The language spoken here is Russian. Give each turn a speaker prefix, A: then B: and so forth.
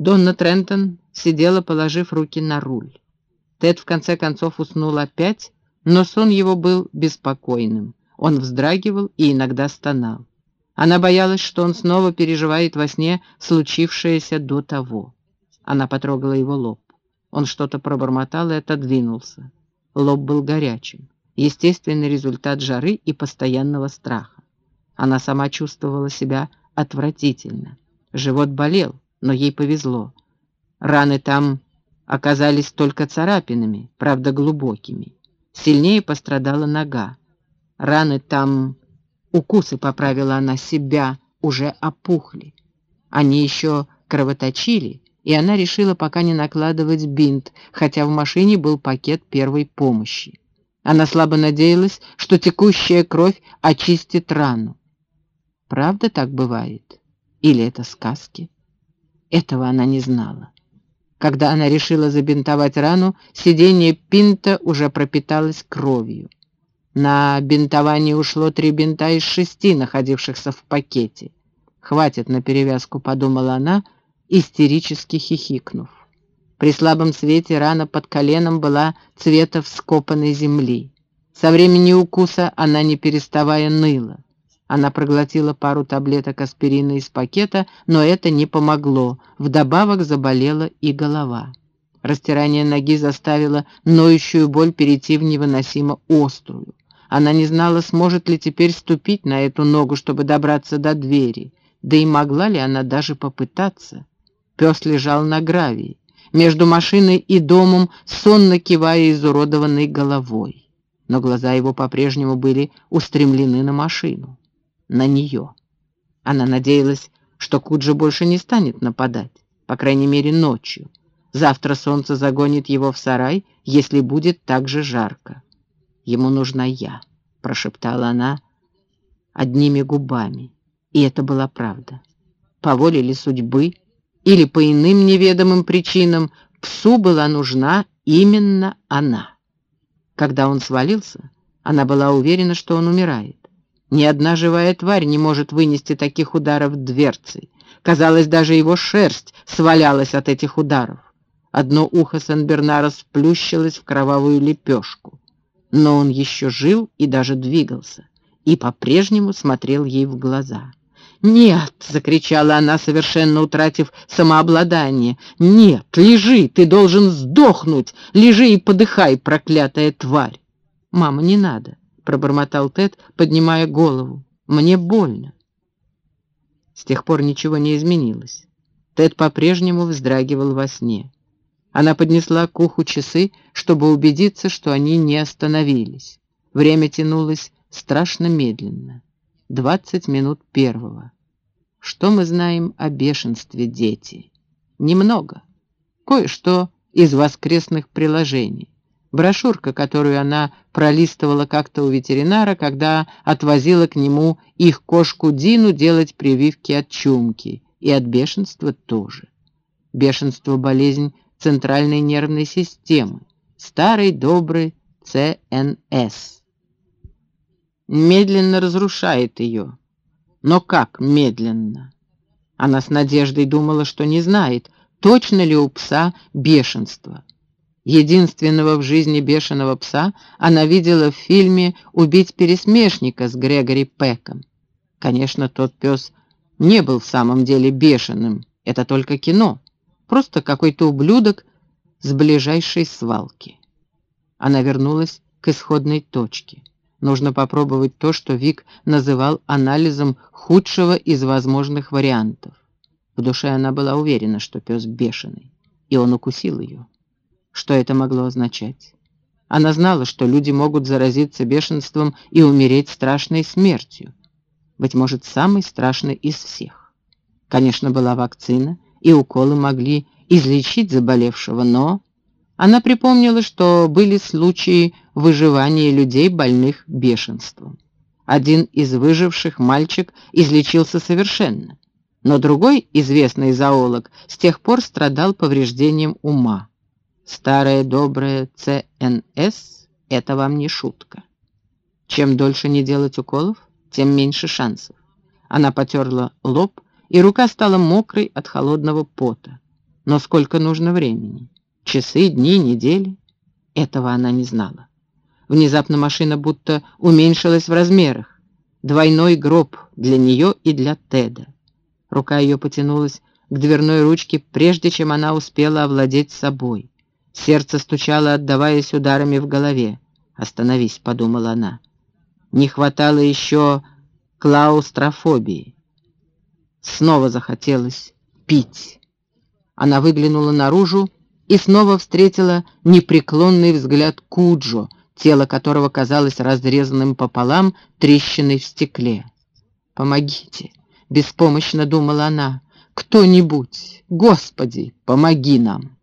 A: Донна Трентон сидела, положив руки на руль. Тед в конце концов уснул опять, но сон его был беспокойным. Он вздрагивал и иногда стонал. Она боялась, что он снова переживает во сне случившееся до того. Она потрогала его лоб. Он что-то пробормотал и отодвинулся. Лоб был горячим. Естественный результат жары и постоянного страха. Она сама чувствовала себя отвратительно. Живот болел, но ей повезло. Раны там оказались только царапинами, правда глубокими. Сильнее пострадала нога. Раны там, укусы, поправила она себя, уже опухли. Они еще кровоточили, и она решила пока не накладывать бинт, хотя в машине был пакет первой помощи. Она слабо надеялась, что текущая кровь очистит рану. Правда так бывает? Или это сказки? Этого она не знала. Когда она решила забинтовать рану, сиденье Пинта уже пропиталось кровью. На бинтование ушло три бинта из шести, находившихся в пакете. «Хватит на перевязку», — подумала она, истерически хихикнув. При слабом свете рана под коленом была цвета вскопанной земли. Со времени укуса она, не переставая, ныла. Она проглотила пару таблеток аспирина из пакета, но это не помогло. Вдобавок заболела и голова. Растирание ноги заставило ноющую боль перейти в невыносимо острую. Она не знала, сможет ли теперь ступить на эту ногу, чтобы добраться до двери. Да и могла ли она даже попытаться? Пес лежал на гравии, между машиной и домом, сонно кивая изуродованной головой. Но глаза его по-прежнему были устремлены на машину на нее. Она надеялась, что Куджи больше не станет нападать, по крайней мере ночью. Завтра солнце загонит его в сарай, если будет так же жарко. «Ему нужна я», — прошептала она одними губами. И это была правда. По воле ли судьбы или по иным неведомым причинам псу была нужна именно она. Когда он свалился, она была уверена, что он умирает. Ни одна живая тварь не может вынести таких ударов дверцей. Казалось, даже его шерсть свалялась от этих ударов. Одно ухо Сен-Бернара сплющилось в кровавую лепешку. Но он еще жил и даже двигался, и по-прежнему смотрел ей в глаза. «Нет!» — закричала она, совершенно утратив самообладание. «Нет! Лежи! Ты должен сдохнуть! Лежи и подыхай, проклятая тварь!» «Мама, не надо! Пробормотал Тед, поднимая голову. «Мне больно». С тех пор ничего не изменилось. Тед по-прежнему вздрагивал во сне. Она поднесла к уху часы, чтобы убедиться, что они не остановились. Время тянулось страшно медленно. Двадцать минут первого. Что мы знаем о бешенстве, дети? Немного. Кое-что из воскресных приложений. Брошюрка, которую она пролистывала как-то у ветеринара, когда отвозила к нему их кошку Дину делать прививки от чумки. И от бешенства тоже. Бешенство – болезнь центральной нервной системы. Старый добрый ЦНС. Медленно разрушает ее. Но как медленно? Она с надеждой думала, что не знает, точно ли у пса бешенство. Единственного в жизни бешеного пса она видела в фильме «Убить пересмешника» с Грегори Пеком. Конечно, тот пес не был в самом деле бешеным, это только кино, просто какой-то ублюдок с ближайшей свалки. Она вернулась к исходной точке. Нужно попробовать то, что Вик называл анализом худшего из возможных вариантов. В душе она была уверена, что пес бешеный, и он укусил ее. Что это могло означать? Она знала, что люди могут заразиться бешенством и умереть страшной смертью. Быть может, самой страшной из всех. Конечно, была вакцина, и уколы могли излечить заболевшего, но... Она припомнила, что были случаи выживания людей, больных бешенством. Один из выживших мальчик излечился совершенно, но другой, известный зоолог, с тех пор страдал повреждением ума. Старое доброе ЦНС — это вам не шутка. Чем дольше не делать уколов, тем меньше шансов. Она потерла лоб, и рука стала мокрой от холодного пота. Но сколько нужно времени? Часы, дни, недели? Этого она не знала. Внезапно машина будто уменьшилась в размерах. Двойной гроб для нее и для Теда. Рука ее потянулась к дверной ручке, прежде чем она успела овладеть собой. Сердце стучало, отдаваясь ударами в голове. «Остановись», — подумала она. Не хватало еще клаустрофобии. Снова захотелось пить. Она выглянула наружу и снова встретила непреклонный взгляд Куджо, тело которого казалось разрезанным пополам трещиной в стекле. «Помогите!» — беспомощно думала она. «Кто-нибудь! Господи, помоги нам!»